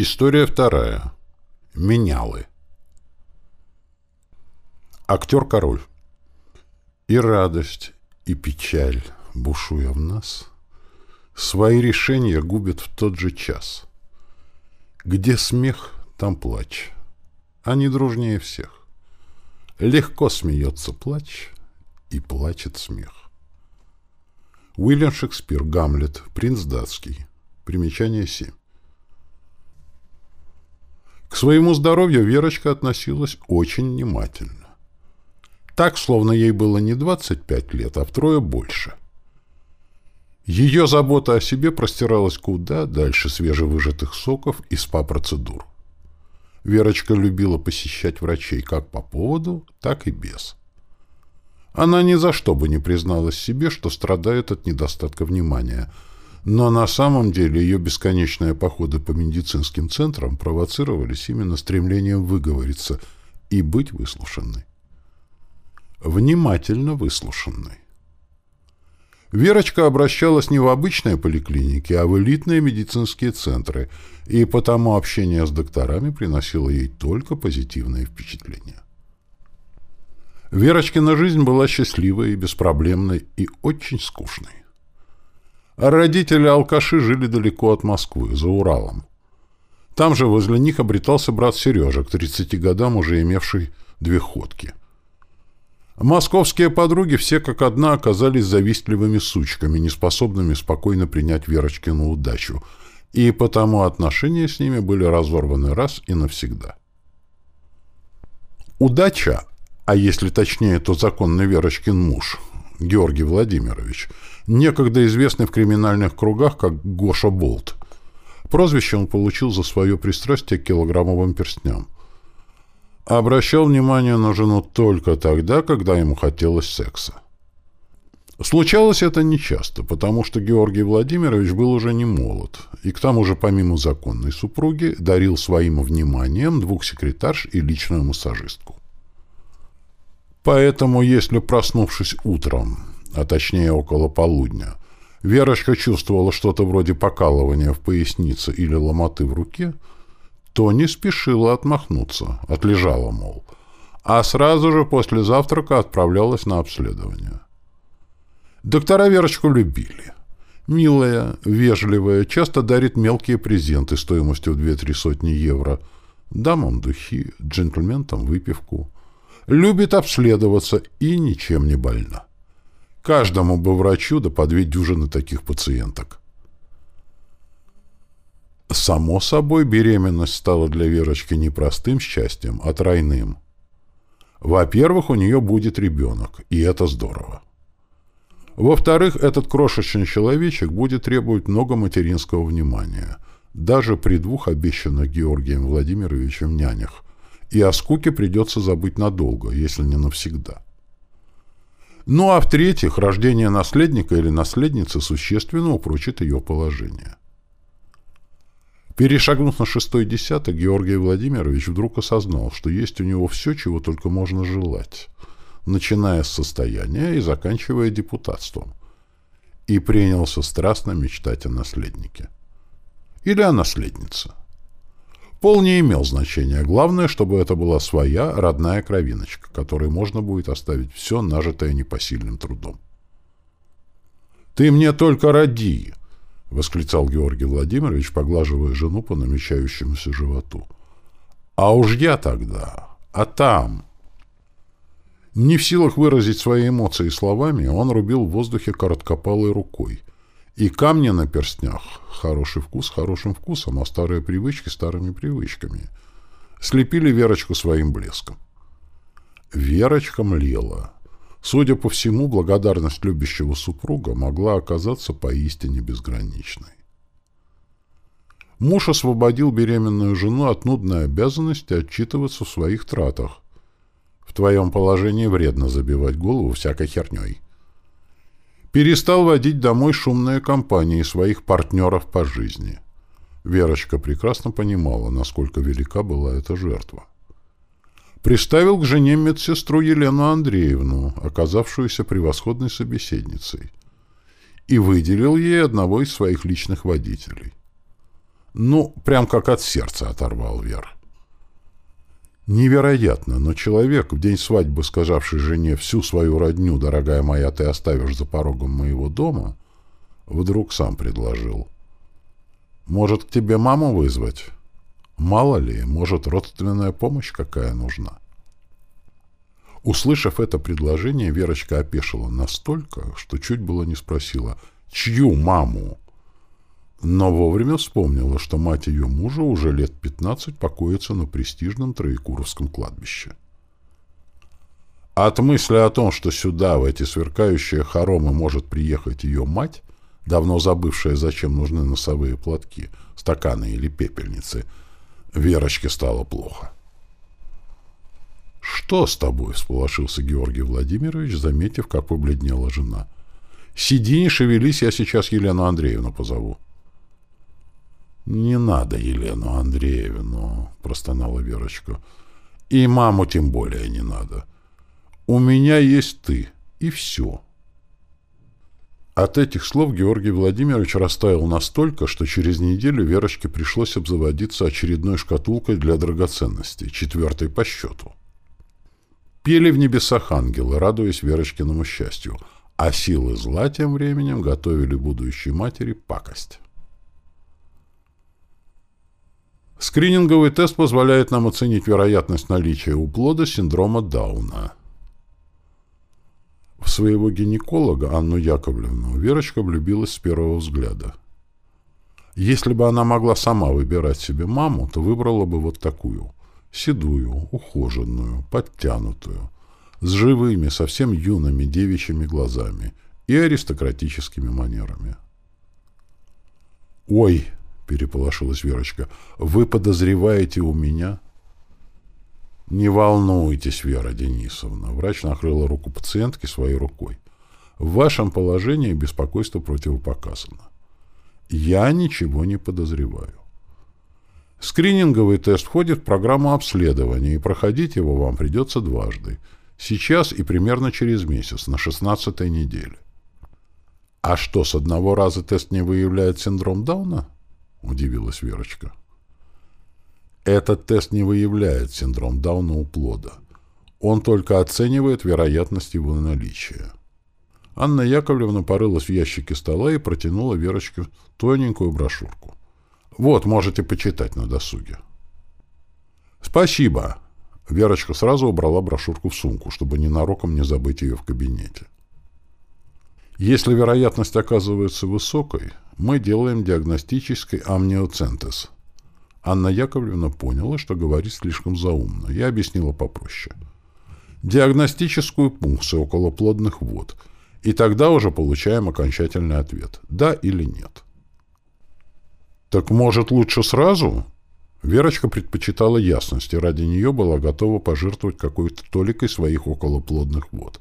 История вторая. Менялы. Актер-король. И радость, и печаль, бушуя в нас, Свои решения губят в тот же час. Где смех, там плач. Они дружнее всех. Легко смеется плач, и плачет смех. Уильям Шекспир, Гамлет, Принц датский. Примечание 7. К своему здоровью Верочка относилась очень внимательно. Так, словно ей было не 25 лет, а втрое больше. Ее забота о себе простиралась куда дальше свежевыжатых соков и спа-процедур. Верочка любила посещать врачей как по поводу, так и без. Она ни за что бы не призналась себе, что страдает от недостатка внимания – но на самом деле ее бесконечные походы по медицинским центрам провоцировались именно стремлением выговориться и быть выслушанной. Внимательно выслушанной. Верочка обращалась не в обычные поликлиники, а в элитные медицинские центры, и потому общение с докторами приносило ей только позитивные впечатления. Верочкина жизнь была счастливой и беспроблемной и очень скучной. Родители-алкаши жили далеко от Москвы, за Уралом. Там же возле них обретался брат Сережа, к 30 годам уже имевший две ходки. Московские подруги все как одна оказались завистливыми сучками, неспособными спокойно принять Верочкину удачу, и потому отношения с ними были разорваны раз и навсегда. Удача, а если точнее, то законный Верочкин муж, Георгий Владимирович, некогда известный в криминальных кругах как Гоша Болт. Прозвище он получил за свое пристрастие к килограммовым перстням. Обращал внимание на жену только тогда, когда ему хотелось секса. Случалось это нечасто, потому что Георгий Владимирович был уже не молод, и к тому же помимо законной супруги дарил своим вниманием двух секретарш и личную массажистку. Поэтому, если, проснувшись утром, а точнее около полудня, Верочка чувствовала что-то вроде покалывания в пояснице или ломоты в руке, то не спешила отмахнуться, отлежала, мол, а сразу же после завтрака отправлялась на обследование. Доктора Верочку любили. Милая, вежливая, часто дарит мелкие презенты стоимостью в две-три сотни евро. Дамам духи, джентльменам выпивку. Любит обследоваться и ничем не больна. Каждому бы врачу да по две дюжины таких пациенток. Само собой, беременность стала для Верочки не простым счастьем, а тройным. Во-первых, у нее будет ребенок, и это здорово. Во-вторых, этот крошечный человечек будет требовать много материнского внимания, даже при двух обещанных Георгием Владимировичем нянях, и о скуке придется забыть надолго, если не навсегда. Ну а в-третьих, рождение наследника или наследницы существенно упрочит ее положение. Перешагнув на шестой десяток, Георгий Владимирович вдруг осознал, что есть у него все, чего только можно желать, начиная с состояния и заканчивая депутатством, и принялся страстно мечтать о наследнике. Или о наследнице. Пол не имел значения. Главное, чтобы это была своя родная кровиночка, которой можно будет оставить все, нажитое непосильным трудом. «Ты мне только роди!» — восклицал Георгий Владимирович, поглаживая жену по намечающемуся животу. «А уж я тогда! А там!» Не в силах выразить свои эмоции словами, он рубил в воздухе короткопалой рукой — и камни на перстнях. Хороший вкус хорошим вкусом, а старые привычки старыми привычками. Слепили Верочку своим блеском. Верочка млела. Судя по всему, благодарность любящего супруга могла оказаться поистине безграничной. Муж освободил беременную жену от нудной обязанности отчитываться в своих тратах. В твоем положении вредно забивать голову всякой херней перестал водить домой шумные компании своих партнеров по жизни. Верочка прекрасно понимала, насколько велика была эта жертва. Приставил к жене медсестру Елену Андреевну, оказавшуюся превосходной собеседницей, и выделил ей одного из своих личных водителей. Ну, прям как от сердца оторвал Вер. Невероятно, но человек, в день свадьбы сказавший жене всю свою родню, дорогая моя, ты оставишь за порогом моего дома, вдруг сам предложил. Может, к тебе маму вызвать? Мало ли, может, родственная помощь какая нужна? Услышав это предложение, Верочка опешила настолько, что чуть было не спросила «Чью маму?». Но вовремя вспомнила, что мать ее мужа уже лет пятнадцать покоится на престижном Троекуровском кладбище. От мысли о том, что сюда, в эти сверкающие хоромы, может приехать ее мать, давно забывшая, зачем нужны носовые платки, стаканы или пепельницы, Верочке стало плохо. «Что с тобой?» — всполошился Георгий Владимирович, заметив, как побледнела жена. «Сиди, не шевелись, я сейчас Елену Андреевну позову». «Не надо Елену Андреевну», — простонала Верочка. «И маму тем более не надо. У меня есть ты, и все». От этих слов Георгий Владимирович растаял настолько, что через неделю Верочке пришлось обзаводиться очередной шкатулкой для драгоценностей, четвертой по счету. Пели в небесах ангелы, радуясь Верочкиному счастью, а силы зла тем временем готовили будущей матери пакость. Скрининговый тест позволяет нам оценить вероятность наличия у плода синдрома Дауна. В своего гинеколога Анну Яковлевну Верочка влюбилась с первого взгляда. Если бы она могла сама выбирать себе маму, то выбрала бы вот такую. Седую, ухоженную, подтянутую, с живыми, совсем юными девичьими глазами и аристократическими манерами. «Ой!» Переполошилась Верочка. «Вы подозреваете у меня?» «Не волнуйтесь, Вера Денисовна», — врач накрыла руку пациентки своей рукой. «В вашем положении беспокойство противопоказано. Я ничего не подозреваю. Скрининговый тест входит в программу обследования, и проходить его вам придется дважды. Сейчас и примерно через месяц, на шестнадцатой неделе. А что, с одного раза тест не выявляет синдром Дауна? — удивилась Верочка. Этот тест не выявляет синдром Дауна у плода. Он только оценивает вероятность его наличия. Анна Яковлевна порылась в ящике стола и протянула Верочке тоненькую брошюрку. «Вот, можете почитать на досуге». «Спасибо!» Верочка сразу убрала брошюрку в сумку, чтобы ненароком не забыть ее в кабинете. Если вероятность оказывается высокой, мы делаем диагностический амниоцентез. Анна Яковлевна поняла, что говорит слишком заумно. Я объяснила попроще. Диагностическую пункцию около плодных вод. И тогда уже получаем окончательный ответ. Да или нет. Так может лучше сразу? Верочка предпочитала ясности, ради нее была готова пожертвовать какой-то толикой своих околоплодных вод.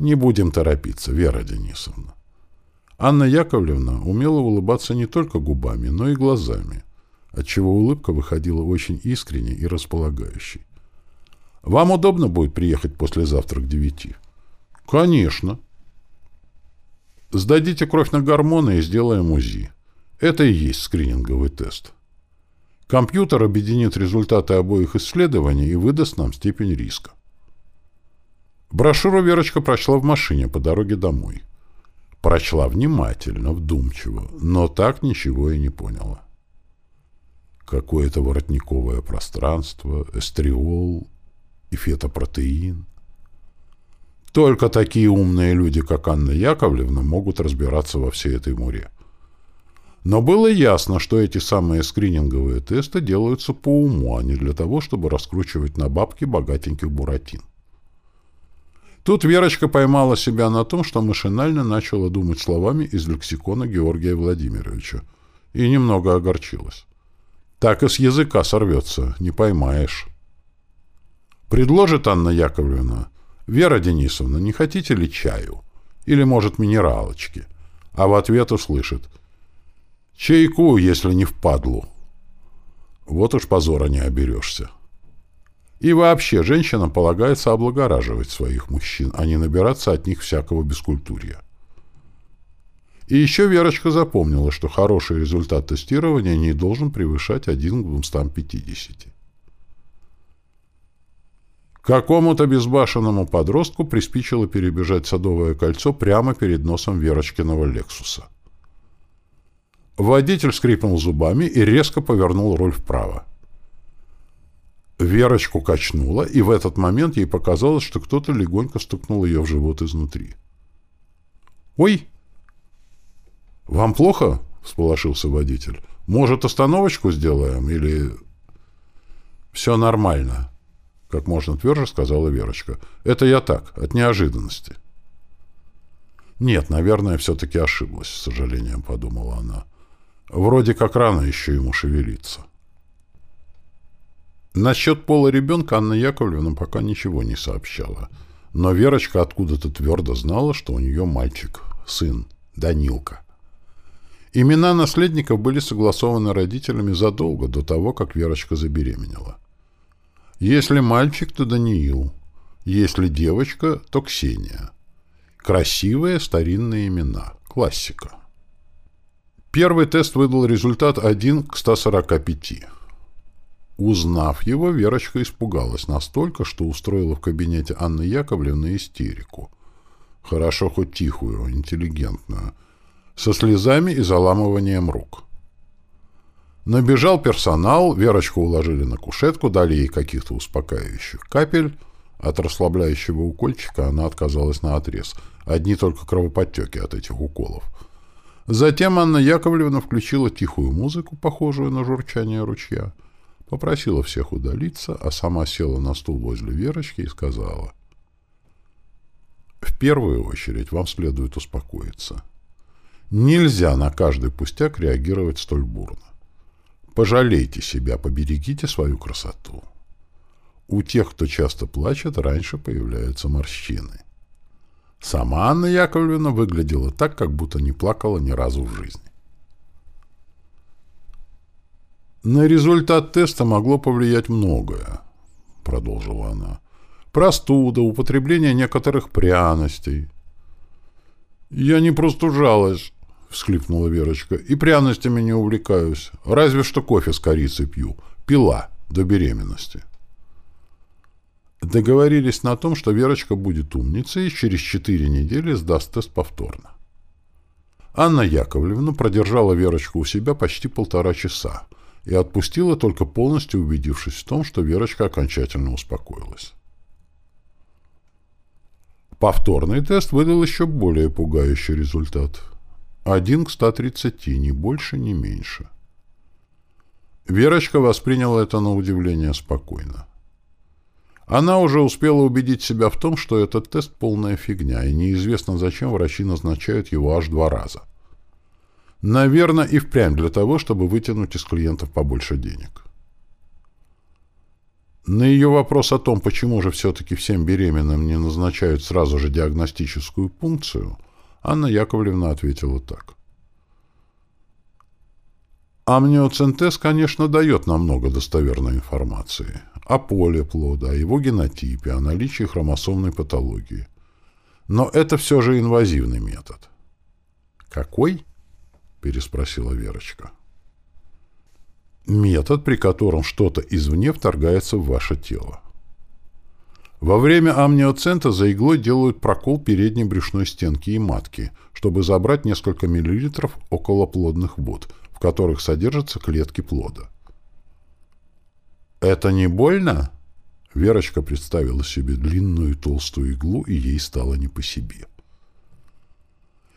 Не будем торопиться, Вера Денисовна. Анна Яковлевна умела улыбаться не только губами, но и глазами, отчего улыбка выходила очень искренней и располагающей. «Вам удобно будет приехать послезавтра к девяти?» «Конечно». «Сдадите кровь на гормоны и сделаем УЗИ. Это и есть скрининговый тест. Компьютер объединит результаты обоих исследований и выдаст нам степень риска». Брошюру Верочка прочла в машине по дороге домой. Прочла внимательно, вдумчиво, но так ничего и не поняла. Какое-то воротниковое пространство, эстриол и фетопротеин. Только такие умные люди, как Анна Яковлевна, могут разбираться во всей этой муре. Но было ясно, что эти самые скрининговые тесты делаются по уму, а не для того, чтобы раскручивать на бабки богатеньких буратин. Тут Верочка поймала себя на том, что машинально начала думать словами из лексикона Георгия Владимировича и немного огорчилась. Так и с языка сорвется, не поймаешь. Предложит Анна Яковлевна. Вера Денисовна, не хотите ли чаю? Или, может, минералочки? А в ответ услышит. Чайку, если не впадлу. Вот уж позора не оберешься. И вообще, женщинам полагается облагораживать своих мужчин, а не набираться от них всякого бескультурья. И еще Верочка запомнила, что хороший результат тестирования не должен превышать 1 к 250. Какому-то безбашенному подростку приспичило перебежать Садовое кольцо прямо перед носом Верочкиного «Лексуса». Водитель скрипнул зубами и резко повернул руль вправо. Верочку качнуло, и в этот момент ей показалось, что кто-то легонько стукнул ее в живот изнутри. «Ой!» «Вам плохо?» — всполошился водитель. «Может, остановочку сделаем? Или...» «Все нормально», — как можно тверже сказала Верочка. «Это я так, от неожиданности». «Нет, наверное, все-таки ошиблась», — с сожалением подумала она. «Вроде как рано еще ему шевелиться». Насчет пола ребенка Анна Яковлевна пока ничего не сообщала. Но Верочка откуда-то твердо знала, что у нее мальчик, сын, Данилка. Имена наследников были согласованы родителями задолго до того, как Верочка забеременела. Если мальчик, то Даниил. Если девочка, то Ксения. Красивые старинные имена. Классика. Первый тест выдал результат 1 к 145. Узнав его, Верочка испугалась настолько, что устроила в кабинете Анны Яковлевны истерику. Хорошо хоть тихую, интеллигентную. Со слезами и заламыванием рук. Набежал персонал, Верочку уложили на кушетку, дали ей каких-то успокаивающих капель. От расслабляющего укольчика она отказалась на отрез. Одни только кровоподтеки от этих уколов. Затем Анна Яковлевна включила тихую музыку, похожую на журчание ручья попросила всех удалиться, а сама села на стул возле Верочки и сказала, «В первую очередь вам следует успокоиться. Нельзя на каждый пустяк реагировать столь бурно. Пожалейте себя, поберегите свою красоту. У тех, кто часто плачет, раньше появляются морщины. Сама Анна Яковлевна выглядела так, как будто не плакала ни разу в жизни. На результат теста могло повлиять многое, продолжила она. Простуда, употребление некоторых пряностей. Я не простужалась, всхлипнула Верочка, и пряностями не увлекаюсь. Разве что кофе с корицей пью. Пила до беременности. Договорились на том, что Верочка будет умницей и через четыре недели сдаст тест повторно. Анна Яковлевна продержала Верочку у себя почти полтора часа, и отпустила, только полностью убедившись в том, что Верочка окончательно успокоилась. Повторный тест выдал еще более пугающий результат. Один к 130, ни больше, ни меньше. Верочка восприняла это на удивление спокойно. Она уже успела убедить себя в том, что этот тест полная фигня, и неизвестно, зачем врачи назначают его аж два раза – Наверное, и впрямь для того, чтобы вытянуть из клиентов побольше денег. На ее вопрос о том, почему же все-таки всем беременным не назначают сразу же диагностическую пункцию, Анна Яковлевна ответила так. Амниоцентез, конечно, дает нам много достоверной информации о поле плода, о его генотипе, о наличии хромосомной патологии. Но это все же инвазивный метод. Какой? Переспросила Верочка. Метод, при котором что-то извне вторгается в ваше тело. Во время амниоцентеза иглой делают прокол передней брюшной стенки и матки, чтобы забрать несколько миллилитров околоплодных вод, в которых содержатся клетки плода. «Это не больно?» Верочка представила себе длинную толстую иглу, и ей стало не по себе.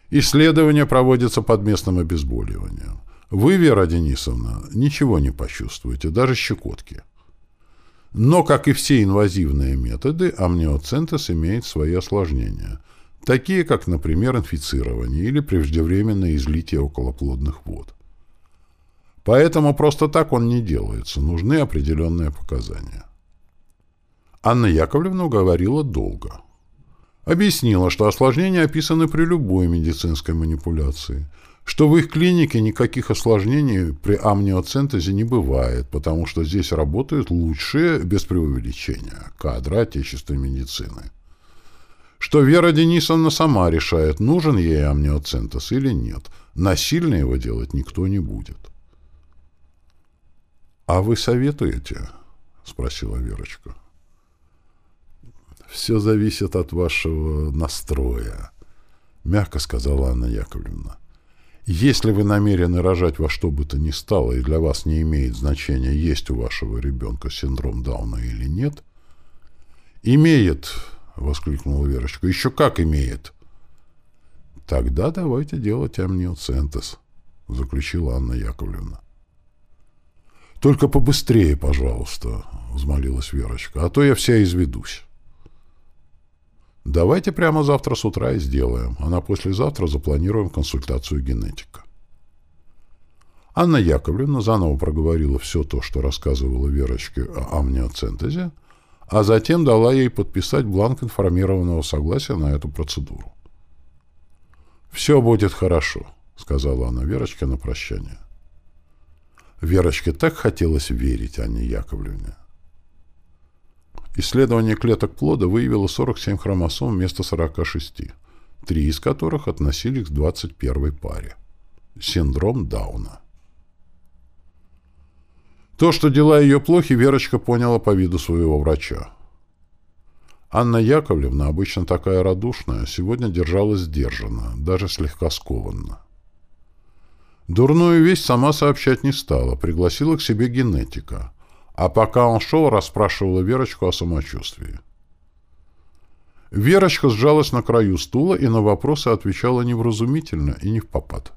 Исследование проводится под местным обезболиванием. Вы, Вера Денисовна, ничего не почувствуете, даже щекотки. Но, как и все инвазивные методы, амниоцентез имеет свои осложнения, такие как, например, инфицирование или преждевременное излитие околоплодных вод. Поэтому просто так он не делается, нужны определенные показания. Анна Яковлевна говорила долго – Объяснила, что осложнения описаны при любой медицинской манипуляции, что в их клинике никаких осложнений при амниоцентезе не бывает, потому что здесь работают лучшие, без преувеличения, кадры отечественной медицины. что Вера Денисовна сама решает, нужен ей амниоцентез или нет. Насильно его делать никто не будет. «А вы советуете?» — спросила Верочка. «Все зависит от вашего настроя», — мягко сказала Анна Яковлевна. «Если вы намерены рожать во что бы то ни стало, и для вас не имеет значения, есть у вашего ребенка синдром Дауна или нет, имеет — воскликнула Верочка. — Еще как имеет. — Тогда давайте делать амниоцентез, — заключила Анна Яковлевна. — Только побыстрее, пожалуйста, — взмолилась Верочка, — а то я вся изведусь. — Давайте прямо завтра с утра и сделаем, а на послезавтра запланируем консультацию генетика. Анна Яковлевна заново проговорила все то, что рассказывала Верочке о амниоцентезе, а затем дала ей подписать бланк информированного согласия на эту процедуру. «Все будет хорошо», — сказала она Верочке на прощание. Верочке так хотелось верить Анне Яковлевне. Исследование клеток плода выявило 47 хромосом вместо 46, три из которых относились к 21 паре. Синдром Дауна. То, что дела ее плохи, Верочка поняла по виду своего врача. Анна Яковлевна, обычно такая радушная, сегодня держалась сдержанно, даже слегка скованно. Дурную весть сама сообщать не стала, пригласила к себе генетика, а пока он шел, расспрашивала Верочку о самочувствии. Верочка сжалась на краю стула и на вопросы отвечала невразумительно и не в попад.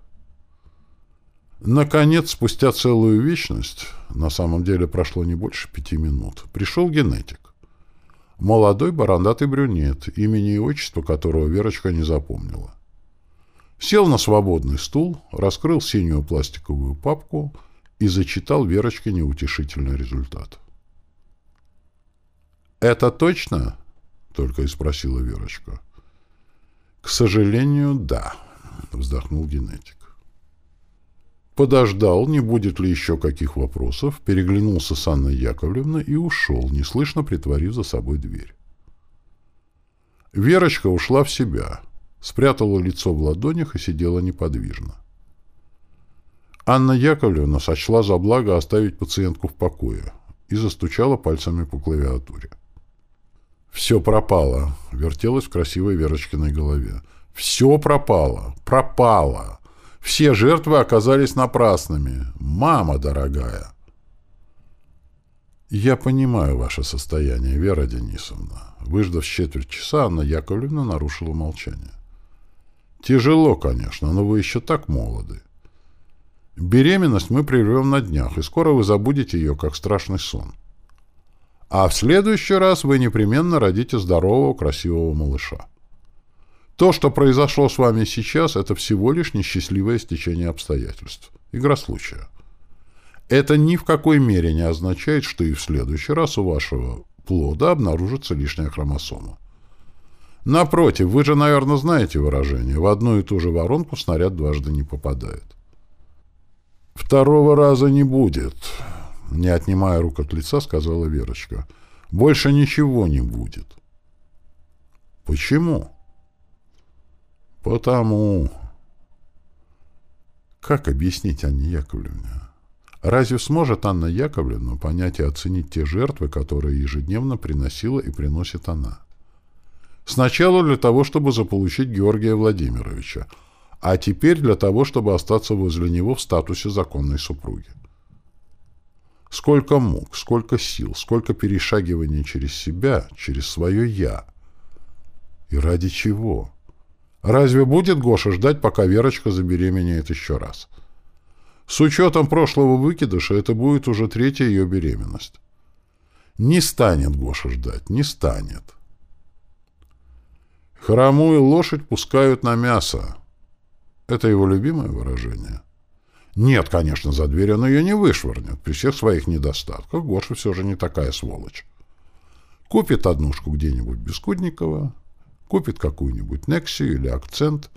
Наконец, спустя целую вечность, на самом деле прошло не больше пяти минут, пришел генетик. Молодой бородатый брюнет, имени и отчества которого Верочка не запомнила. Сел на свободный стул, раскрыл синюю пластиковую папку и зачитал Верочке неутешительный результат. «Это точно?» — только и спросила Верочка. «К сожалению, да», — вздохнул генетик подождал, не будет ли еще каких вопросов, переглянулся с Анной Яковлевной и ушел, неслышно притворив за собой дверь. Верочка ушла в себя, спрятала лицо в ладонях и сидела неподвижно. Анна Яковлевна сочла за благо оставить пациентку в покое и застучала пальцами по клавиатуре. «Все пропало», — вертелось в красивой Верочкиной голове. «Все пропало! Пропало!» Все жертвы оказались напрасными. Мама дорогая! Я понимаю ваше состояние, Вера Денисовна. Выждав четверть часа, Анна Яковлевна нарушила молчание. Тяжело, конечно, но вы еще так молоды. Беременность мы прервем на днях, и скоро вы забудете ее, как страшный сон. А в следующий раз вы непременно родите здорового, красивого малыша. То, что произошло с вами сейчас, это всего лишь несчастливое стечение обстоятельств. Игра случая. Это ни в какой мере не означает, что и в следующий раз у вашего плода обнаружится лишняя хромосома. Напротив, вы же, наверное, знаете выражение «в одну и ту же воронку снаряд дважды не попадает». «Второго раза не будет», — не отнимая рук от лица, сказала Верочка. «Больше ничего не будет». «Почему?» Потому... Как объяснить Анне Яковлевне? Разве сможет Анна Яковлевна понять и оценить те жертвы, которые ежедневно приносила и приносит она? Сначала для того, чтобы заполучить Георгия Владимировича, а теперь для того, чтобы остаться возле него в статусе законной супруги. Сколько мук, сколько сил, сколько перешагиваний через себя, через свое «я». И ради чего? Разве будет Гоша ждать, пока Верочка забеременеет еще раз? С учетом прошлого выкидыша это будет уже третья ее беременность. Не станет Гоша ждать, не станет. Хромую лошадь пускают на мясо. Это его любимое выражение. Нет, конечно, за дверь он ее не вышвырнет. При всех своих недостатках Гоша все же не такая сволочь. Купит однушку где-нибудь Бескудникова, купит какую-нибудь Нексию или акцент,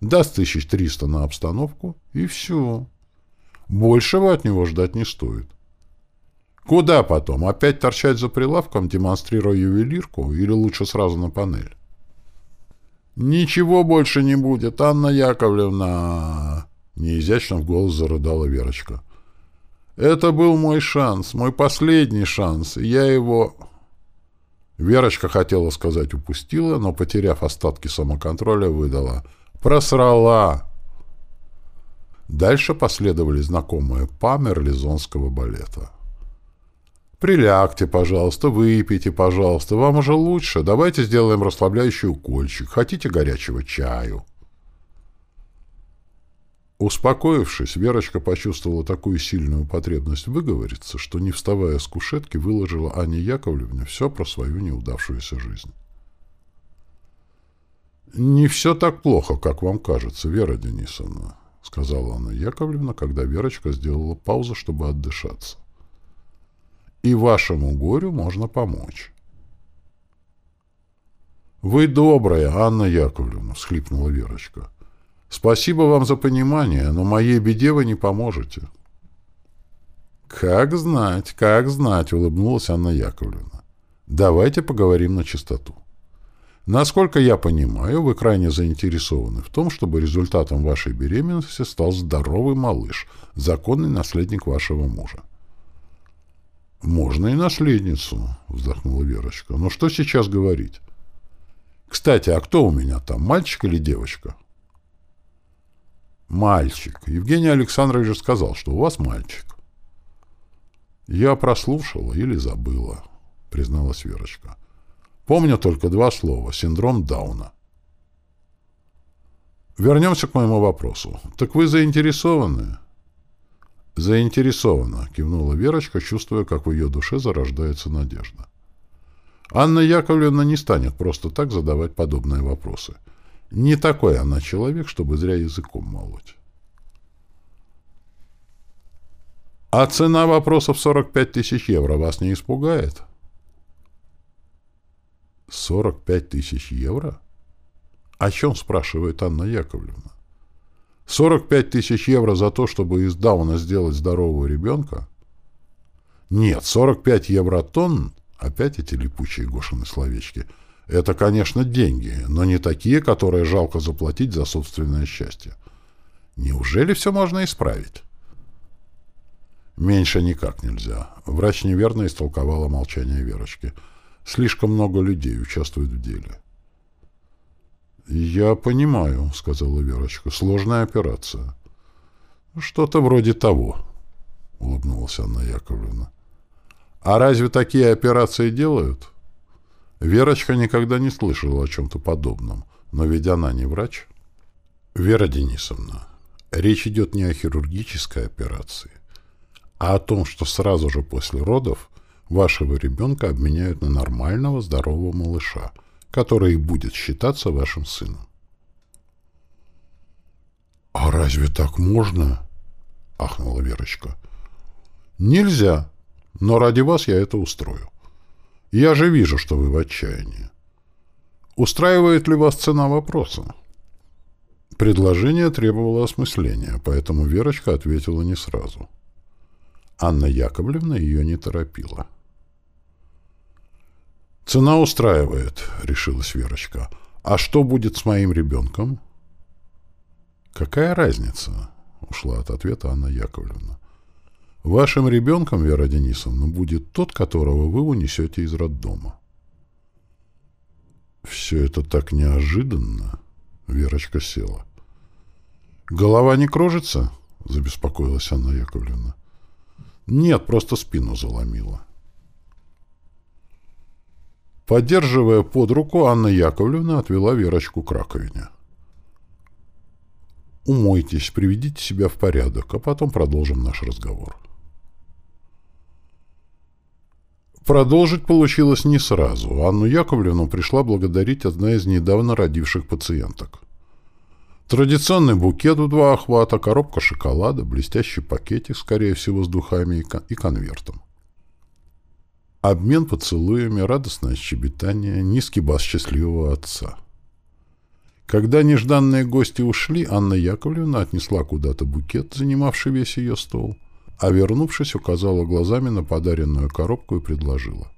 даст тысяч триста на обстановку, и все. Большего от него ждать не стоит. Куда потом? Опять торчать за прилавком, демонстрируя ювелирку, или лучше сразу на панель? «Ничего больше не будет, Анна Яковлевна!» Неизящно в голос зарыдала Верочка. «Это был мой шанс, мой последний шанс, и я его...» Верочка хотела сказать «упустила», но, потеряв остатки самоконтроля, выдала «просрала». Дальше последовали знакомые па мерлизонского балета. «Прилягте, пожалуйста, выпейте, пожалуйста. Вам уже лучше. Давайте сделаем расслабляющий укольчик. Хотите горячего чаю?» Успокоившись, Верочка почувствовала такую сильную потребность выговориться, что, не вставая с кушетки, выложила Ане Яковлевне все про свою неудавшуюся жизнь. «Не все так плохо, как вам кажется, Вера Денисовна», — сказала Анна Яковлевна, когда Верочка сделала паузу, чтобы отдышаться. «И вашему горю можно помочь». «Вы добрая, Анна Яковлевна», — всхлипнула Верочка. Спасибо вам за понимание, но моей беде вы не поможете. Как знать, как знать, улыбнулась Анна Яковлевна. Давайте поговорим на чистоту. Насколько я понимаю, вы крайне заинтересованы в том, чтобы результатом вашей беременности стал здоровый малыш, законный наследник вашего мужа. «Можно и наследницу», — вздохнула Верочка. «Но что сейчас говорить? Кстати, а кто у меня там, мальчик или девочка?» Мальчик. Евгений Александрович сказал, что у вас мальчик. Я прослушала или забыла, призналась Верочка. Помню только два слова. Синдром Дауна. Вернемся к моему вопросу. Так вы заинтересованы? Заинтересована, кивнула Верочка, чувствуя, как в ее душе зарождается надежда. Анна Яковлевна не станет просто так задавать подобные вопросы. — не такой она человек, чтобы зря языком молоть. А цена вопросов 45 тысяч евро вас не испугает? 45 тысяч евро? О чем спрашивает Анна Яковлевна? 45 тысяч евро за то, чтобы из Дауна сделать здорового ребенка? Нет, 45 евротонн, опять эти липучие Гошины словечки — это, конечно, деньги, но не такие, которые жалко заплатить за собственное счастье. Неужели все можно исправить? Меньше никак нельзя. Врач неверно истолковала молчание Верочки. Слишком много людей участвует в деле. «Я понимаю», — сказала Верочка. «Сложная операция». «Что-то вроде того», — улыбнулась Анна Яковлевна. «А разве такие операции делают?» Верочка никогда не слышала о чем-то подобном, но ведь она не врач. Вера Денисовна, речь идет не о хирургической операции, а о том, что сразу же после родов вашего ребенка обменяют на нормального здорового малыша, который будет считаться вашим сыном. «А разве так можно?» — ахнула Верочка. «Нельзя, но ради вас я это устрою. Я же вижу, что вы в отчаянии. Устраивает ли вас цена вопроса? Предложение требовало осмысления, поэтому Верочка ответила не сразу. Анна Яковлевна ее не торопила. «Цена устраивает», — решилась Верочка. «А что будет с моим ребенком?» «Какая разница?» — ушла от ответа Анна Яковлевна. Вашим ребенком, Вера Денисовна, будет тот, которого вы унесете из роддома. Все это так неожиданно. Верочка села. Голова не кружится? Забеспокоилась Анна Яковлевна. Нет, просто спину заломила. Поддерживая под руку, Анна Яковлевна отвела Верочку к раковине. «Умойтесь, приведите себя в порядок, а потом продолжим наш разговор». Продолжить получилось не сразу. Анну Яковлевну пришла благодарить одна из недавно родивших пациенток. Традиционный букет в два охвата, коробка шоколада, блестящий пакетик, скорее всего, с духами и конвертом. Обмен поцелуями, радостное щебетание, низкий бас счастливого отца. Когда нежданные гости ушли, Анна Яковлевна отнесла куда-то букет, занимавший весь ее стол — а вернувшись, указала глазами на подаренную коробку и предложила.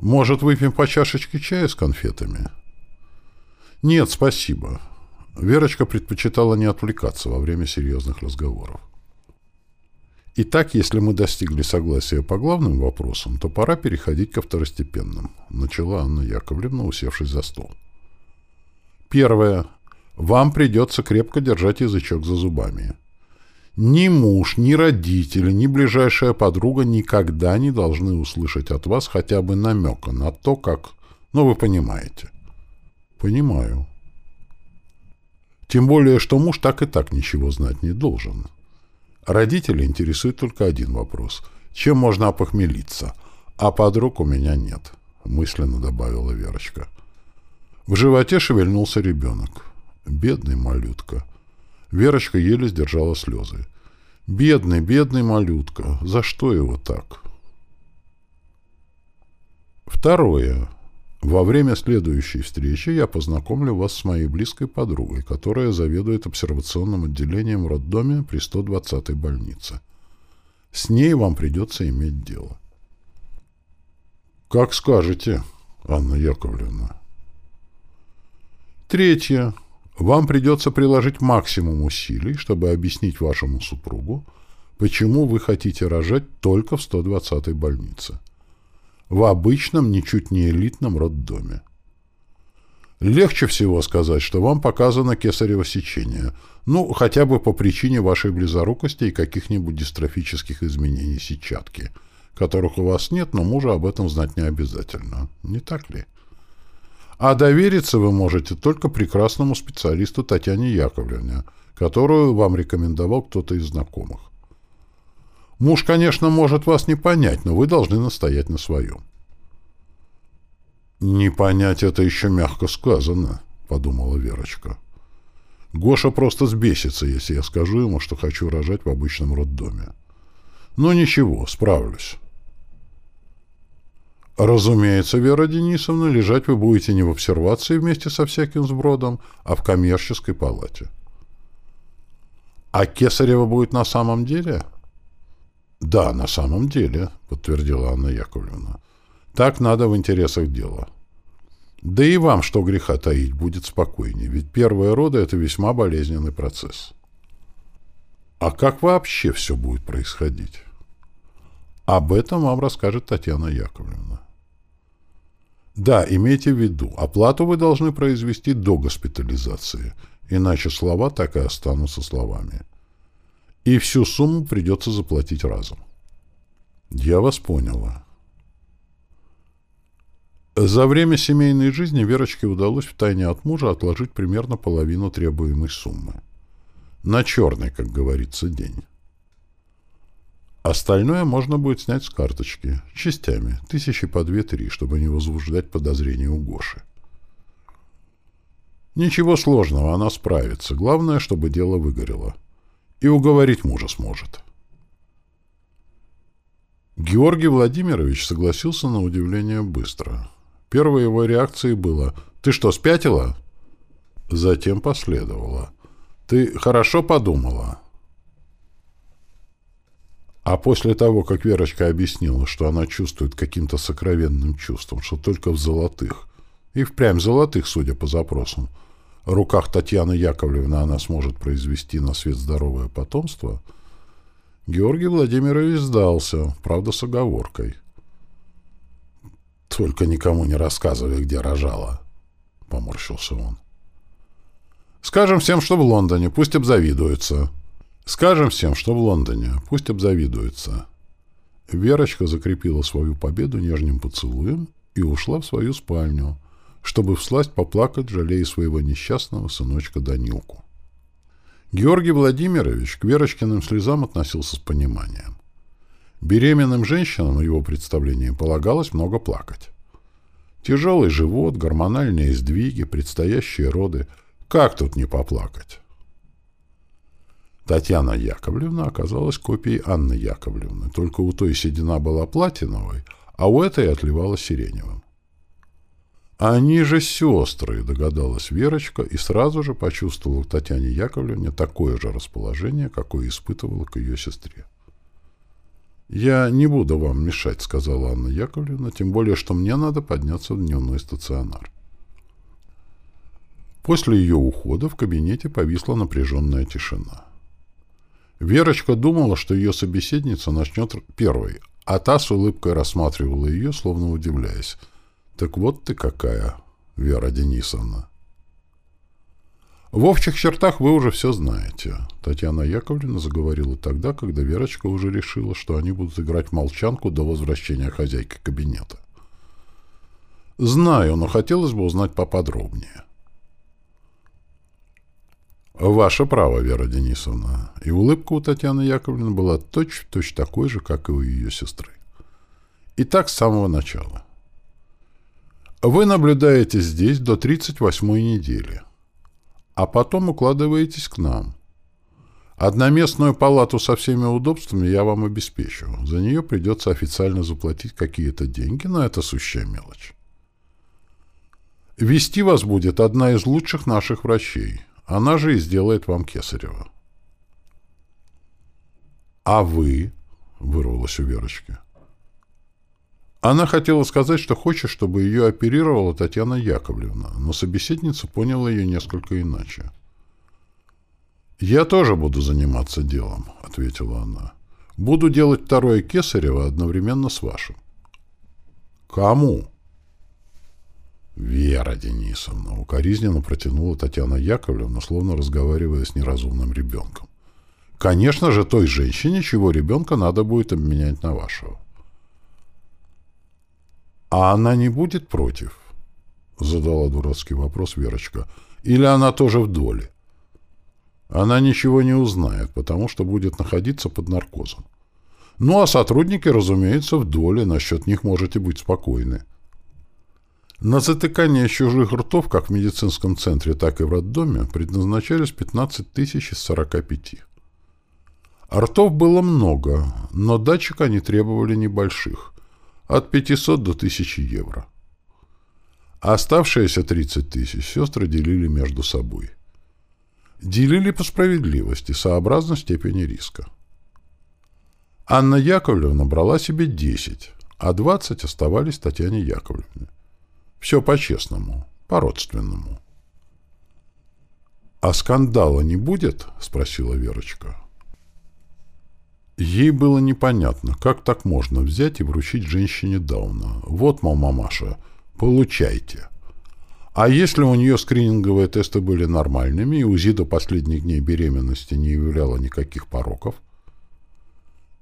«Может, выпьем по чашечке чая с конфетами?» Нет, спасибо. Верочка предпочитала не отвлекаться во время серьезных разговоров. Итак, если мы достигли согласия по главным вопросам, то пора переходить ко второстепенным, начала Анна Яковлевна, усевшись за стол. Первое. Вам придется крепко держать язычок за зубами. Ни муж, ни родители, ни ближайшая подруга никогда не должны услышать от вас хотя бы намека на то, как... Ну, вы понимаете. Понимаю. Тем более, что муж так и так ничего знать не должен. Родители интересует только один вопрос. Чем можно опохмелиться? А подруг у меня нет, мысленно добавила Верочка. В животе шевельнулся ребенок. Бедный малютка. Верочка еле сдержала слезы. Бедный, бедный малютка. За что его так? Второе. Во время следующей встречи я познакомлю вас с моей близкой подругой, которая заведует обсервационным отделением в роддоме при 120-й больнице. С ней вам придется иметь дело. Как скажете, Анна Яковлевна. Третье. Вам придется приложить максимум усилий, чтобы объяснить вашему супругу, почему вы хотите рожать только в 120-й больнице. В обычном, ничуть не элитном роддоме. Легче всего сказать, что вам показано кесарево сечение, ну, хотя бы по причине вашей близорукости и каких-нибудь дистрофических изменений сетчатки, которых у вас нет, но мужа об этом знать не обязательно. Не так ли? А довериться вы можете только прекрасному специалисту Татьяне Яковлевне, которую вам рекомендовал кто-то из знакомых. Муж, конечно, может вас не понять, но вы должны настоять на своем. «Не понять это еще мягко сказано», — подумала Верочка. «Гоша просто сбесится, если я скажу ему, что хочу рожать в обычном роддоме. Но ничего, справлюсь». Разумеется, Вера Денисовна, лежать вы будете не в обсервации вместе со всяким сбродом, а в коммерческой палате. А Кесарева будет на самом деле? Да, на самом деле, подтвердила Анна Яковлевна. Так надо в интересах дела. Да и вам, что греха таить, будет спокойнее, ведь первые роды — это весьма болезненный процесс. А как вообще все будет происходить? Об этом вам расскажет Татьяна Яковлевна. Да, имейте в виду, оплату вы должны произвести до госпитализации, иначе слова так и останутся словами. И всю сумму придется заплатить разом. Я вас поняла. За время семейной жизни Верочке удалось втайне от мужа отложить примерно половину требуемой суммы. На черный, как говорится, день. Остальное можно будет снять с карточки, частями, тысячи по две-три, чтобы не возбуждать подозрения у Гоши. Ничего сложного, она справится. Главное, чтобы дело выгорело. И уговорить мужа сможет. Георгий Владимирович согласился на удивление быстро. Первой его реакцией было «Ты что, спятила?» Затем последовало «Ты хорошо подумала?» А после того, как Верочка объяснила, что она чувствует каким-то сокровенным чувством, что только в золотых, и впрямь золотых, судя по запросам, руках Татьяны Яковлевны она сможет произвести на свет здоровое потомство, Георгий Владимирович сдался, правда, с оговоркой. «Только никому не рассказывай, где рожала», — поморщился он. «Скажем всем, что в Лондоне, пусть обзавидуются», Скажем всем, что в Лондоне. Пусть обзавидуются. Верочка закрепила свою победу нежным поцелуем и ушла в свою спальню, чтобы всласть поплакать, жалея своего несчастного сыночка Данилку. Георгий Владимирович к Верочкиным слезам относился с пониманием. Беременным женщинам, его представлении, полагалось много плакать. Тяжелый живот, гормональные сдвиги, предстоящие роды. Как тут не поплакать? Татьяна Яковлевна оказалась копией Анны Яковлевны, только у той седина была платиновой, а у этой отливала сиреневым. «Они же сестры», — догадалась Верочка и сразу же почувствовала к Татьяне Яковлевне такое же расположение, какое испытывала к ее сестре. «Я не буду вам мешать», — сказала Анна Яковлевна, «тем более, что мне надо подняться в дневной стационар». После ее ухода в кабинете повисла напряженная тишина. Верочка думала, что ее собеседница начнет первой, а та с улыбкой рассматривала ее, словно удивляясь. «Так вот ты какая, Вера Денисовна!» В общих чертах вы уже все знаете. Татьяна Яковлевна заговорила тогда, когда Верочка уже решила, что они будут играть молчанку до возвращения хозяйки кабинета. Знаю, но хотелось бы узнать поподробнее. Ваше право, Вера Денисовна. И улыбка у Татьяны Яковлевны была точь-в-точь -точь такой же, как и у ее сестры. И так с самого начала. Вы наблюдаете здесь до 38-й недели, а потом укладываетесь к нам. Одноместную палату со всеми удобствами я вам обеспечу. За нее придется официально заплатить какие-то деньги, но это сущая мелочь. Вести вас будет одна из лучших наших врачей. Она же и сделает вам кесарево. «А вы?» — вырвалось у Верочки. Она хотела сказать, что хочет, чтобы ее оперировала Татьяна Яковлевна, но собеседница поняла ее несколько иначе. «Я тоже буду заниматься делом», — ответила она. «Буду делать второе кесарево одновременно с вашим». «Кому?» «Вера Денисовна», — укоризненно протянула Татьяна Яковлевна, словно разговаривая с неразумным ребенком. «Конечно же, той женщине, чего ребенка надо будет обменять на вашего». «А она не будет против?» — задала дурацкий вопрос Верочка. «Или она тоже в доле?» «Она ничего не узнает, потому что будет находиться под наркозом. Ну, а сотрудники, разумеется, в доле, насчет них можете быть спокойны». На затыкание чужих ртов, как в медицинском центре, так и в роддоме, предназначались 15 тысяч из 45. Ртов было много, но датчик они требовали небольших, от 500 до 1000 евро. А оставшиеся 30 тысяч сестры делили между собой. Делили по справедливости, сообразно степени риска. Анна Яковлевна брала себе 10, а 20 оставались Татьяне Яковлевне. Все по-честному, по-родственному. «А скандала не будет?» — спросила Верочка. Ей было непонятно, как так можно взять и вручить женщине Дауна. Вот, мол, мамаша, получайте. А если у нее скрининговые тесты были нормальными, и УЗИ до последних дней беременности не являло никаких пороков?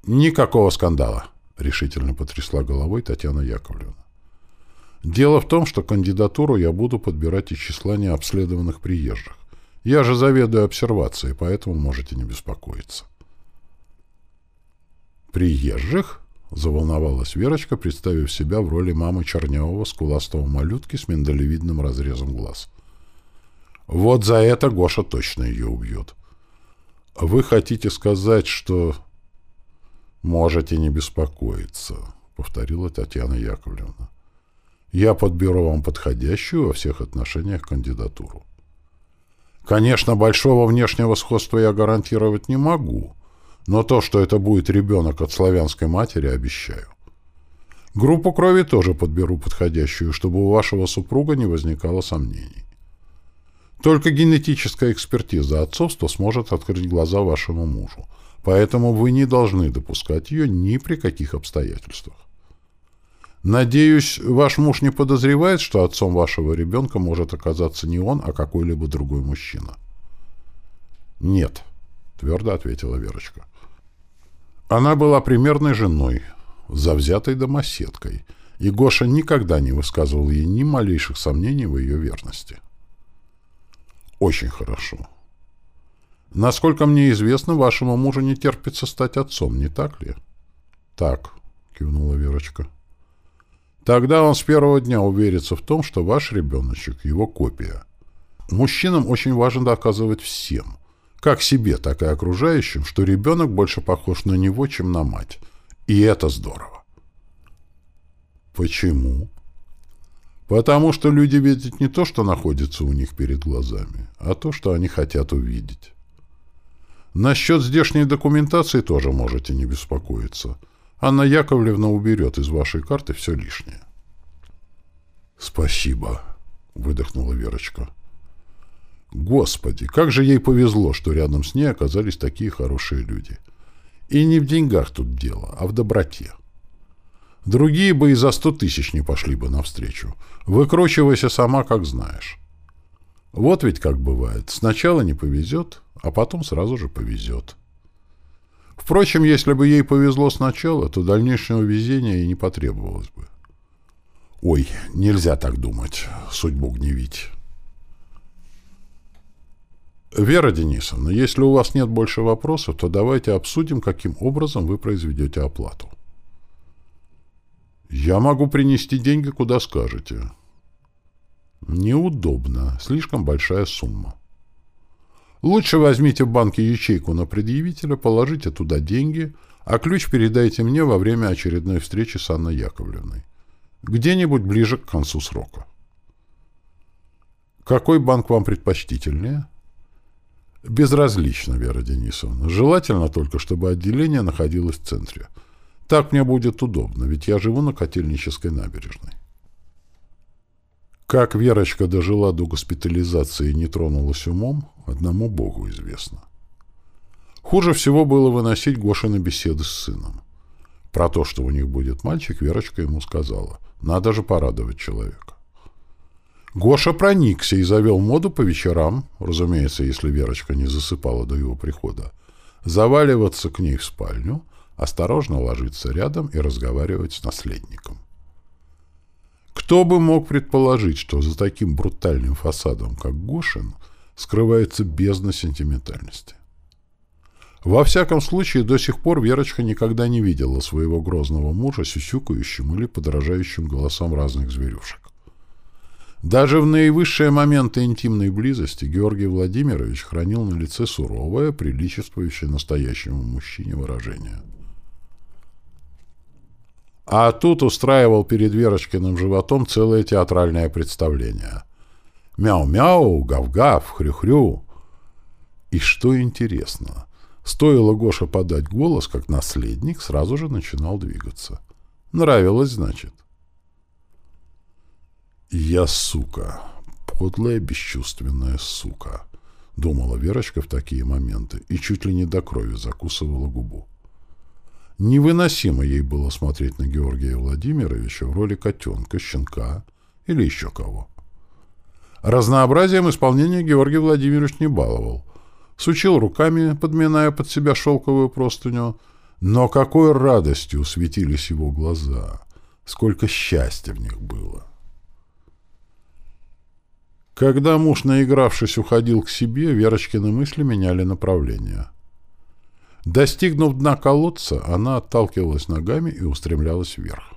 Никакого скандала, решительно потрясла головой Татьяна Яковлевна. Дело в том, что кандидатуру я буду подбирать из числа необследованных приезжих. Я же заведую обсервацией, поэтому можете не беспокоиться. «Приезжих?» — заволновалась Верочка, представив себя в роли мамы чернявого скуластого малютки с миндалевидным разрезом глаз. «Вот за это Гоша точно ее убьет. Вы хотите сказать, что...» «Можете не беспокоиться», — повторила Татьяна Яковлевна. Я подберу вам подходящую во всех отношениях кандидатуру. Конечно, большого внешнего сходства я гарантировать не могу, но то, что это будет ребенок от славянской матери, обещаю. Группу крови тоже подберу подходящую, чтобы у вашего супруга не возникало сомнений. Только генетическая экспертиза отцовства сможет открыть глаза вашему мужу, поэтому вы не должны допускать ее ни при каких обстоятельствах. Надеюсь, ваш муж не подозревает, что отцом вашего ребенка может оказаться не он, а какой-либо другой мужчина? Нет, твердо ответила Верочка. Она была примерной женой, завзятой домоседкой, и Гоша никогда не высказывал ей ни малейших сомнений в ее верности. Очень хорошо. Насколько мне известно, вашему мужу не терпится стать отцом, не так ли? Так, кивнула Верочка. Тогда он с первого дня уверится в том, что ваш ребеночек — его копия. Мужчинам очень важно доказывать всем, как себе, так и окружающим, что ребенок больше похож на него, чем на мать. И это здорово. Почему? Потому что люди видят не то, что находится у них перед глазами, а то, что они хотят увидеть. Насчет здешней документации тоже можете не беспокоиться — Анна Яковлевна уберет из вашей карты все лишнее. «Спасибо», — выдохнула Верочка. Господи, как же ей повезло, что рядом с ней оказались такие хорошие люди. И не в деньгах тут дело, а в доброте. Другие бы и за сто тысяч не пошли бы навстречу. Выкручивайся сама, как знаешь. Вот ведь как бывает. Сначала не повезет, а потом сразу же повезет. Впрочем, если бы ей повезло сначала, то дальнейшего везения и не потребовалось бы. Ой, нельзя так думать, судьбу гневить. Вера Денисовна, если у вас нет больше вопросов, то давайте обсудим, каким образом вы произведете оплату. Я могу принести деньги, куда скажете. Неудобно, слишком большая сумма. Лучше возьмите в банке ячейку на предъявителя, положите туда деньги, а ключ передайте мне во время очередной встречи с Анной Яковлевной. Где-нибудь ближе к концу срока. Какой банк вам предпочтительнее? Безразлично, Вера Денисовна. Желательно только, чтобы отделение находилось в центре. Так мне будет удобно, ведь я живу на Котельнической набережной. Как Верочка дожила до госпитализации и не тронулась умом, одному Богу известно. Хуже всего было выносить Гошины беседы с сыном. Про то, что у них будет мальчик, Верочка ему сказала. Надо же порадовать человека. Гоша проникся и завел моду по вечерам, разумеется, если Верочка не засыпала до его прихода, заваливаться к ней в спальню, осторожно ложиться рядом и разговаривать с наследником. Кто бы мог предположить, что за таким брутальным фасадом, как Гошин, скрывается бездна сентиментальности? Во всяком случае, до сих пор Верочка никогда не видела своего грозного мужа сюсюкающим или подражающим голосам разных зверюшек. Даже в наивысшие моменты интимной близости Георгий Владимирович хранил на лице суровое, приличествующее настоящему мужчине выражение – а тут устраивал перед Верочкиным животом целое театральное представление. Мяу-мяу, гав-гав, хрю-хрю. И что интересно, стоило Гоша подать голос, как наследник сразу же начинал двигаться. Нравилось, значит. «Я сука, подлая бесчувственная сука», — думала Верочка в такие моменты и чуть ли не до крови закусывала губу. Невыносимо ей было смотреть на Георгия Владимировича в роли котенка, щенка или еще кого. Разнообразием исполнения Георгий Владимирович не баловал. Сучил руками, подминая под себя шелковую простыню, но какой радостью светились его глаза, сколько счастья в них было. Когда муж, наигравшись, уходил к себе, Верочкины мысли меняли направление. Достигнув дна колодца, она отталкивалась ногами и устремлялась вверх.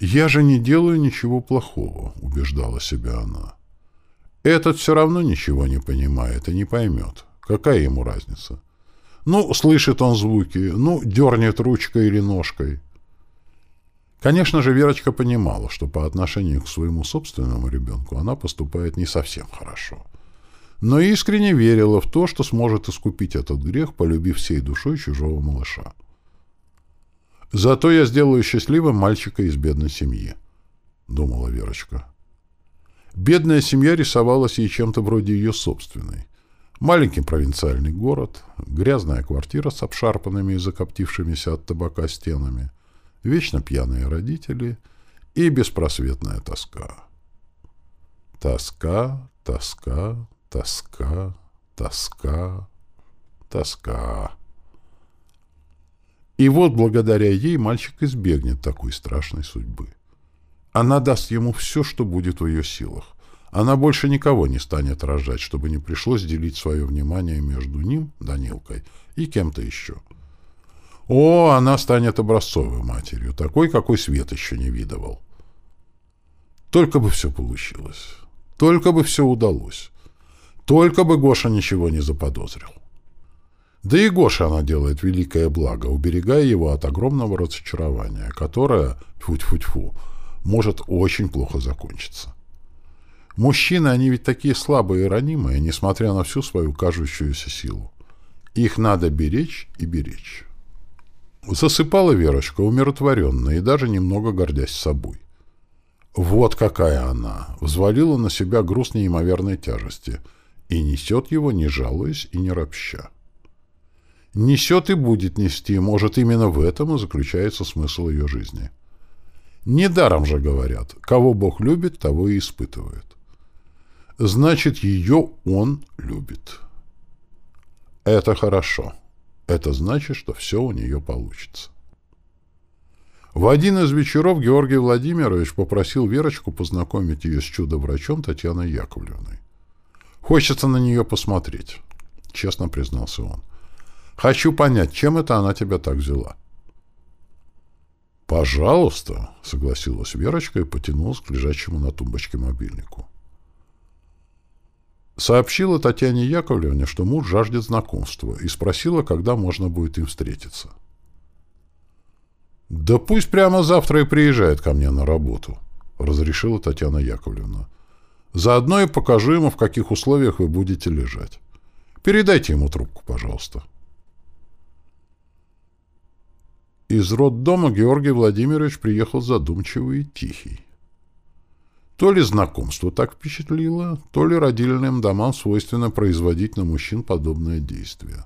«Я же не делаю ничего плохого», — убеждала себя она. «Этот все равно ничего не понимает и не поймет. Какая ему разница? Ну, слышит он звуки, ну, дернет ручкой или ножкой». Конечно же, Верочка понимала, что по отношению к своему собственному ребенку она поступает не совсем хорошо — но искренне верила в то, что сможет искупить этот грех, полюбив всей душой чужого малыша. «Зато я сделаю счастливым мальчика из бедной семьи», — думала Верочка. Бедная семья рисовалась ей чем-то вроде ее собственной. Маленький провинциальный город, грязная квартира с обшарпанными и закоптившимися от табака стенами, вечно пьяные родители и беспросветная тоска. Тоска, тоска, Тоска, тоска, тоска. И вот благодаря ей мальчик избегнет такой страшной судьбы. Она даст ему все, что будет в ее силах. Она больше никого не станет рожать, чтобы не пришлось делить свое внимание между ним, Данилкой, и кем-то еще. О, она станет образцовой матерью, такой, какой свет еще не видывал. Только бы все получилось. Только бы все удалось. Только бы Гоша ничего не заподозрил. Да и Гоша она делает великое благо, уберегая его от огромного разочарования, которое, тьфу-тьфу-тьфу, может очень плохо закончиться. Мужчины, они ведь такие слабые и ранимые, несмотря на всю свою кажущуюся силу. Их надо беречь и беречь. Засыпала Верочка умиротворенная и даже немного гордясь собой. Вот какая она! Взвалила на себя груз неимоверной тяжести и несет его, не жалуясь и не ропща. Несет и будет нести, может, именно в этом и заключается смысл ее жизни. Недаром же говорят, кого Бог любит, того и испытывает. Значит, ее Он любит. Это хорошо. Это значит, что все у нее получится. В один из вечеров Георгий Владимирович попросил Верочку познакомить ее с чудо-врачом Татьяной Яковлевной. «Хочется на нее посмотреть», — честно признался он. «Хочу понять, чем это она тебя так взяла». «Пожалуйста», — согласилась Верочка и потянулась к лежащему на тумбочке мобильнику. Сообщила Татьяне Яковлевне, что муж жаждет знакомства, и спросила, когда можно будет им встретиться. «Да пусть прямо завтра и приезжает ко мне на работу», — разрешила Татьяна Яковлевна. «Заодно и покажу ему, в каких условиях вы будете лежать. Передайте ему трубку, пожалуйста». Из роддома Георгий Владимирович приехал задумчивый и тихий. То ли знакомство так впечатлило, то ли родильным домам свойственно производить на мужчин подобное действие.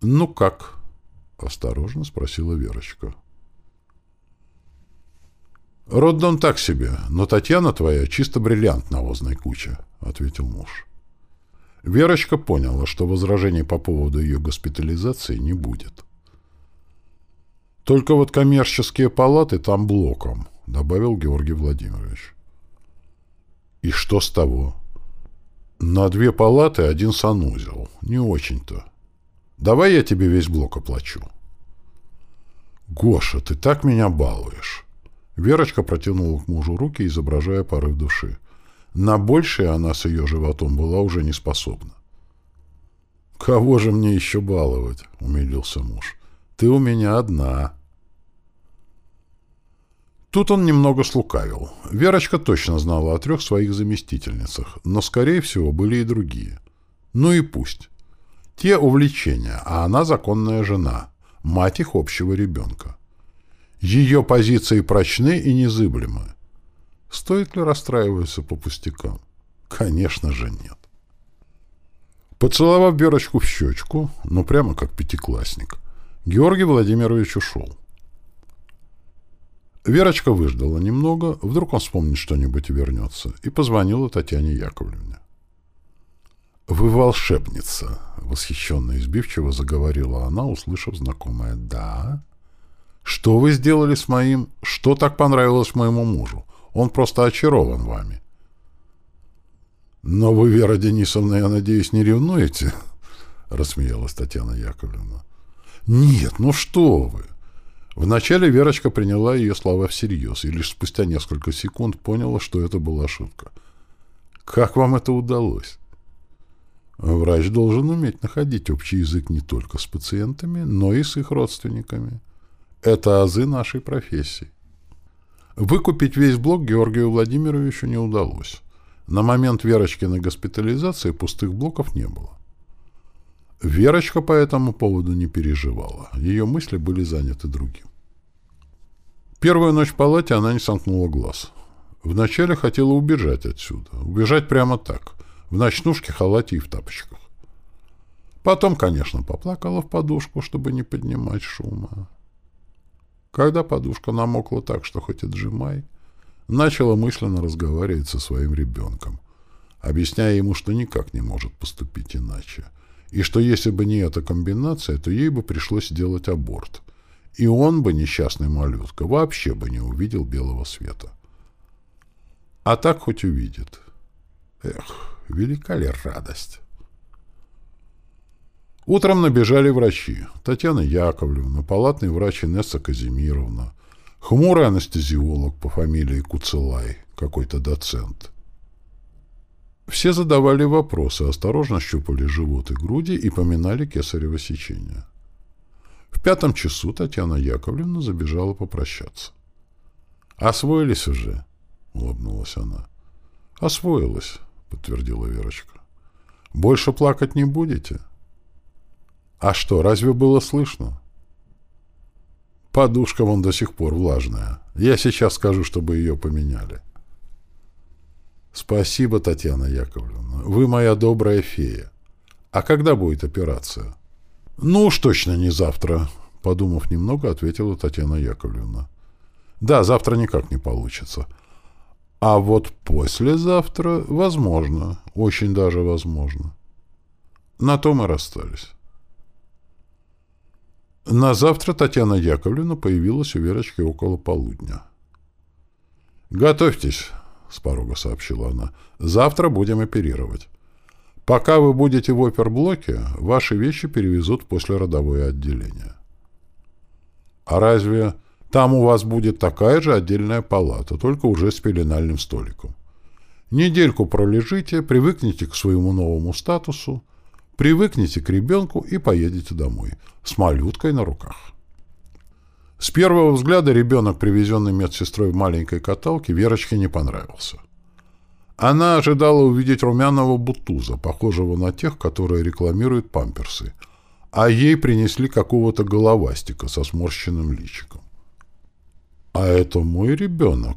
«Ну как?» — осторожно спросила Верочка. «Роддом так себе, но Татьяна твоя чисто бриллиант навозной кучи», — ответил муж. Верочка поняла, что возражений по поводу ее госпитализации не будет. «Только вот коммерческие палаты там блоком», — добавил Георгий Владимирович. «И что с того?» «На две палаты один санузел. Не очень-то. Давай я тебе весь блок оплачу». «Гоша, ты так меня балуешь!» Верочка протянула к мужу руки, изображая порыв души. На большее она с ее животом была уже не способна. «Кого же мне еще баловать?» — умилился муж. «Ты у меня одна». Тут он немного слукавил. Верочка точно знала о трех своих заместительницах, но, скорее всего, были и другие. Ну и пусть. Те увлечения, а она законная жена, мать их общего ребенка. Ее позиции прочны и незыблемы. Стоит ли расстраиваться по пустякам? Конечно же нет. Поцеловав Верочку в щечку, ну прямо как пятиклассник, Георгий Владимирович ушел. Верочка выждала немного, вдруг он вспомнит что-нибудь и вернется, и позвонила Татьяне Яковлевне. «Вы волшебница!» — восхищенно и избивчиво заговорила она, услышав знакомое «да». «Что вы сделали с моим... Что так понравилось моему мужу? Он просто очарован вами». «Но вы, Вера Денисовна, я надеюсь, не ревнуете?» — рассмеялась Татьяна Яковлевна. «Нет, ну что вы!» Вначале Верочка приняла ее слова всерьез и лишь спустя несколько секунд поняла, что это была шутка. «Как вам это удалось?» Врач должен уметь находить общий язык не только с пациентами, но и с их родственниками. Это азы нашей профессии. Выкупить весь блок Георгию Владимировичу не удалось. На момент Верочкиной госпитализации пустых блоков не было. Верочка по этому поводу не переживала. Ее мысли были заняты другим. Первую ночь в палате она не сомкнула глаз. Вначале хотела убежать отсюда. Убежать прямо так. В ночнушке, халате и в тапочках. Потом, конечно, поплакала в подушку, чтобы не поднимать шума. Когда подушка намокла так, что хоть отжимай, начала мысленно разговаривать со своим ребенком, объясняя ему, что никак не может поступить иначе — и что если бы не эта комбинация, то ей бы пришлось сделать аборт. И он бы, несчастный малютка, вообще бы не увидел белого света. А так хоть увидит. Эх, велика ли радость. Утром набежали врачи. Татьяна Яковлевна, палатный врач Инесса Казимировна, хмурый анестезиолог по фамилии Куцелай, какой-то доцент — все задавали вопросы, осторожно щупали живот и груди и поминали кесарево сечение. В пятом часу Татьяна Яковлевна забежала попрощаться. «Освоились уже?» — улыбнулась она. «Освоилась», — подтвердила Верочка. «Больше плакать не будете?» «А что, разве было слышно?» Подушка вон до сих пор влажная. Я сейчас скажу, чтобы ее поменяли. Спасибо, Татьяна Яковлевна. Вы моя добрая фея. А когда будет операция? Ну уж точно не завтра, подумав немного, ответила Татьяна Яковлевна. Да, завтра никак не получится. А вот послезавтра возможно, очень даже возможно. На том и расстались. На завтра Татьяна Яковлевна появилась у Верочки около полудня. «Готовьтесь», — с порога сообщила она. «Завтра будем оперировать. Пока вы будете в оперблоке, ваши вещи перевезут в послеродовое отделение». «А разве там у вас будет такая же отдельная палата, только уже с пеленальным столиком? Недельку пролежите, привыкните к своему новому статусу, Привыкните к ребенку и поедете домой. С малюткой на руках. С первого взгляда ребенок, привезенный медсестрой в маленькой каталке, Верочке не понравился. Она ожидала увидеть румяного бутуза, похожего на тех, которые рекламируют памперсы, а ей принесли какого-то головастика со сморщенным личиком. «А это мой ребенок?»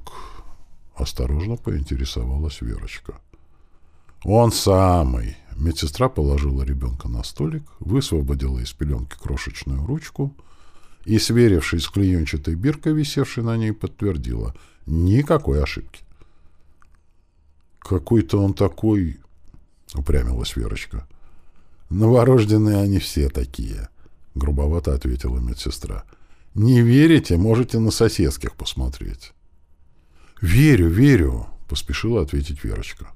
— осторожно поинтересовалась Верочка. «Он самый!» Медсестра положила ребенка на столик, высвободила из пеленки крошечную ручку и, сверившись с клеенчатой биркой, висевшей на ней, подтвердила. Никакой ошибки. «Какой-то он такой...» — упрямилась Верочка. «Новорожденные они все такие», — грубовато ответила медсестра. «Не верите? Можете на соседских посмотреть». «Верю, верю», — поспешила ответить Верочка.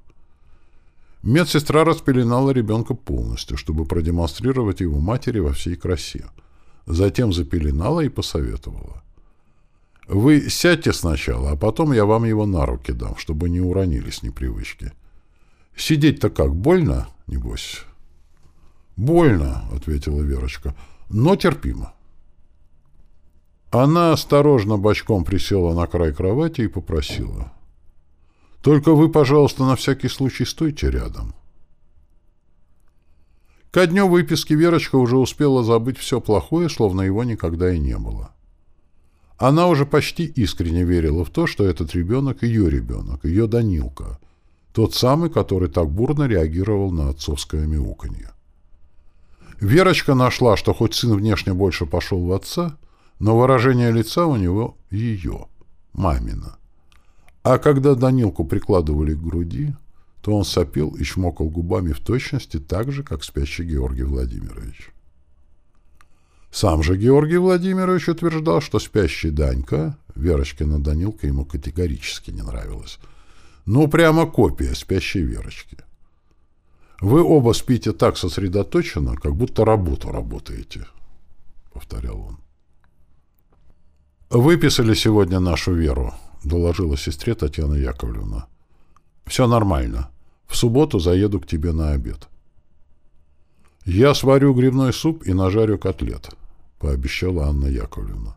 Медсестра распеленала ребенка полностью, чтобы продемонстрировать его матери во всей красе. Затем запеленала и посоветовала. «Вы сядьте сначала, а потом я вам его на руки дам, чтобы не уронились непривычки. Сидеть-то как, больно, небось?» «Больно», — ответила Верочка, — «но терпимо». Она осторожно бочком присела на край кровати и попросила. Только вы, пожалуйста, на всякий случай стойте рядом. Ко дню выписки Верочка уже успела забыть все плохое, словно его никогда и не было. Она уже почти искренне верила в то, что этот ребенок — ее ребенок, ее Данилка, тот самый, который так бурно реагировал на отцовское мяуканье. Верочка нашла, что хоть сын внешне больше пошел в отца, но выражение лица у него ее, мамина. А когда Данилку прикладывали к груди, то он сопел и чмокал губами в точности так же, как спящий Георгий Владимирович. Сам же Георгий Владимирович утверждал, что спящий Данька, Верочкина Данилка ему категорически не нравилась, ну, прямо копия спящей Верочки. «Вы оба спите так сосредоточенно, как будто работу работаете», — повторял он. «Выписали сегодня нашу Веру», — доложила сестре Татьяна Яковлевна. «Все нормально. В субботу заеду к тебе на обед». «Я сварю грибной суп и нажарю котлет», — пообещала Анна Яковлевна.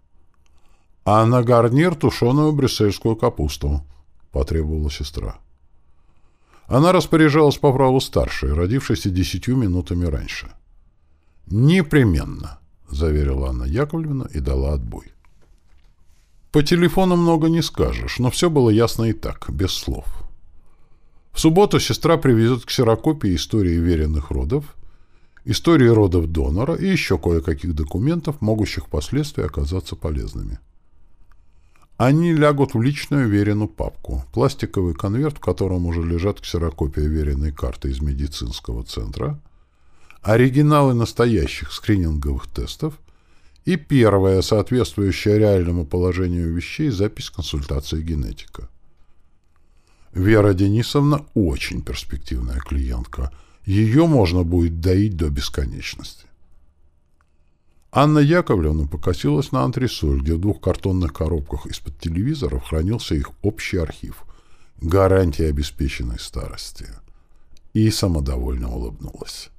«А на гарнир тушеную брюссельскую капусту», — потребовала сестра. Она распоряжалась по праву старшей, родившейся десятью минутами раньше. «Непременно», — заверила Анна Яковлевна и дала отбой. По телефону много не скажешь, но все было ясно и так, без слов. В субботу сестра привезет ксерокопии истории веренных родов, истории родов донора и еще кое-каких документов, могущих впоследствии оказаться полезными. Они лягут в личную веренную папку, пластиковый конверт, в котором уже лежат ксерокопия веренной карты из медицинского центра, оригиналы настоящих скрининговых тестов и первая, соответствующая реальному положению вещей, запись консультации генетика. Вера Денисовна очень перспективная клиентка. Ее можно будет доить до бесконечности. Анна Яковлевна покосилась на антресоль, где в двух картонных коробках из-под телевизоров хранился их общий архив. Гарантия обеспеченной старости. И самодовольно улыбнулась.